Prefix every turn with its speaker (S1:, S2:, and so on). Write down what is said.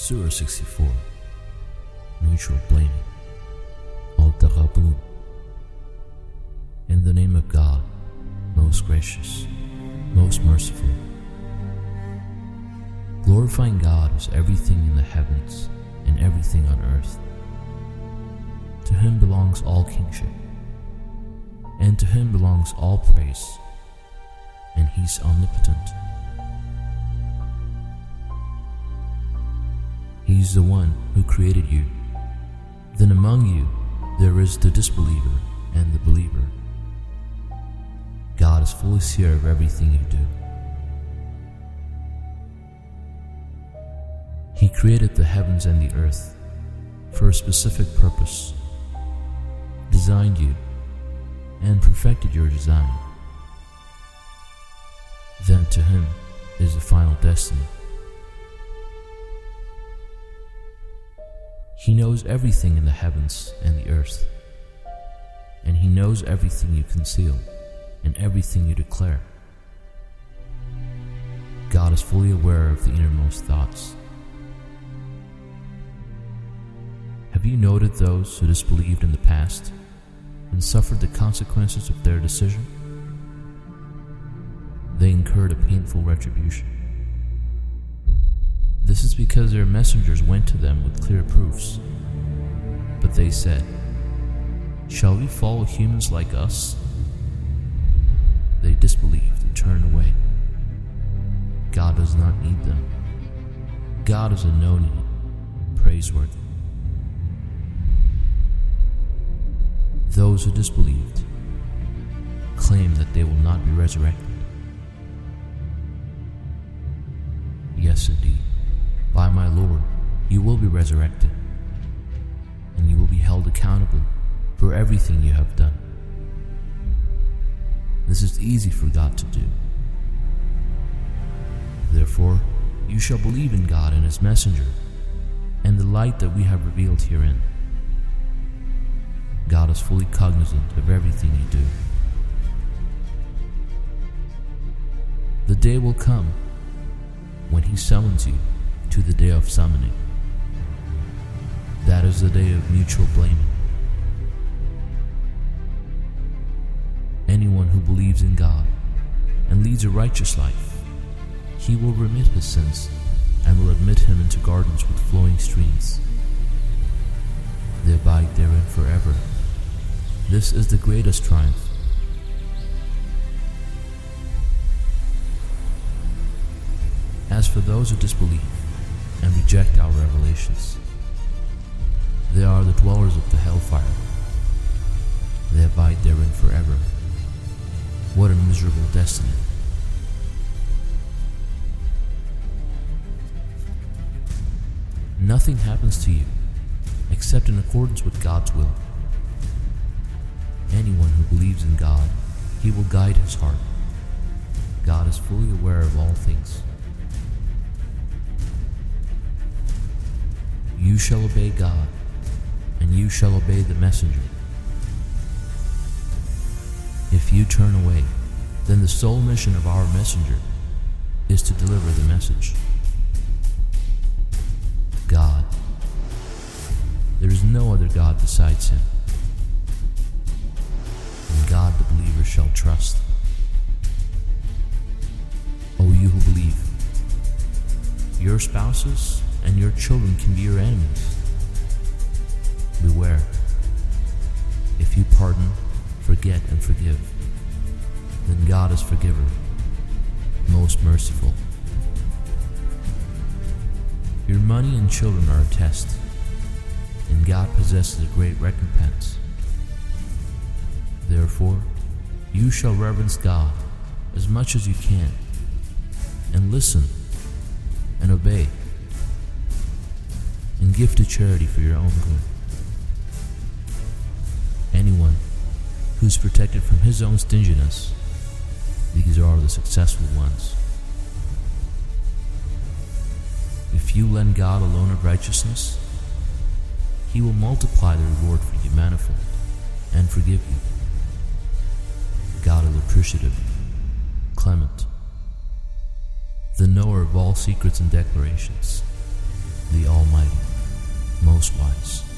S1: Surah 64 Mutual Blaming Al Taghabun In the name of God, most gracious, most merciful. Glorifying God is everything in the heavens and everything on earth. To Him belongs all kingship, and to Him belongs all praise, and He's omnipotent. He's the one who created you. Then among you there is the disbeliever and the believer. God is fully aware of everything you do. He created the heavens and the earth for a specific purpose, designed you, and perfected your design. Then to Him is the final destiny. He knows everything in the heavens and the earth, and He knows everything you conceal and everything you declare. God is fully aware of the innermost thoughts. Have you noted those who disbelieved in the past and suffered the consequences of their decision? They incurred a painful retribution. This is because their messengers went to them with clear proofs. But they said, Shall we follow humans like us? They disbelieved and turned away. God does not need them. God is a no need, praiseworthy. Those who disbelieved claim that they will not be resurrected. Yes, indeed, Lord, you will be resurrected, and you will be held accountable for everything you have done. This is easy for God to do. Therefore, you shall believe in God and His messenger, and the light that we have revealed herein. God is fully cognizant of everything you do. The day will come when He summons you to the day of summoning. That is the day of mutual blaming. Anyone who believes in God and leads a righteous life, He will remit his sins and will admit him into gardens with flowing streams. They abide therein forever. This is the greatest triumph. As for those who disbelieve reject our revelations, they are the dwellers of the hellfire. They abide therein forever. What a miserable destiny. Nothing happens to you except in accordance with God's will. Anyone who believes in God, He will guide his heart. God is fully aware of all things. Shall obey God, and you shall obey the messenger. If you turn away, then the sole mission of our messenger is to deliver the message. God. There is no other God besides Him. In God the believer shall trust. O you who believe, your spouses and your children can be your enemies. Beware. If you pardon, forget, and forgive, then God is forgiver, most merciful. Your money and children are a test, and God possesses a great recompense. Therefore, you shall reverence God as much as you can, and listen, and obey, and give to charity for your own good. Anyone who is protected from his own stinginess, these are the successful ones. If you lend God a loan of righteousness, He will multiply the reward for you manifold and forgive you. God is appreciative, clement, the knower of all secrets and declarations. the Almighty, most wise.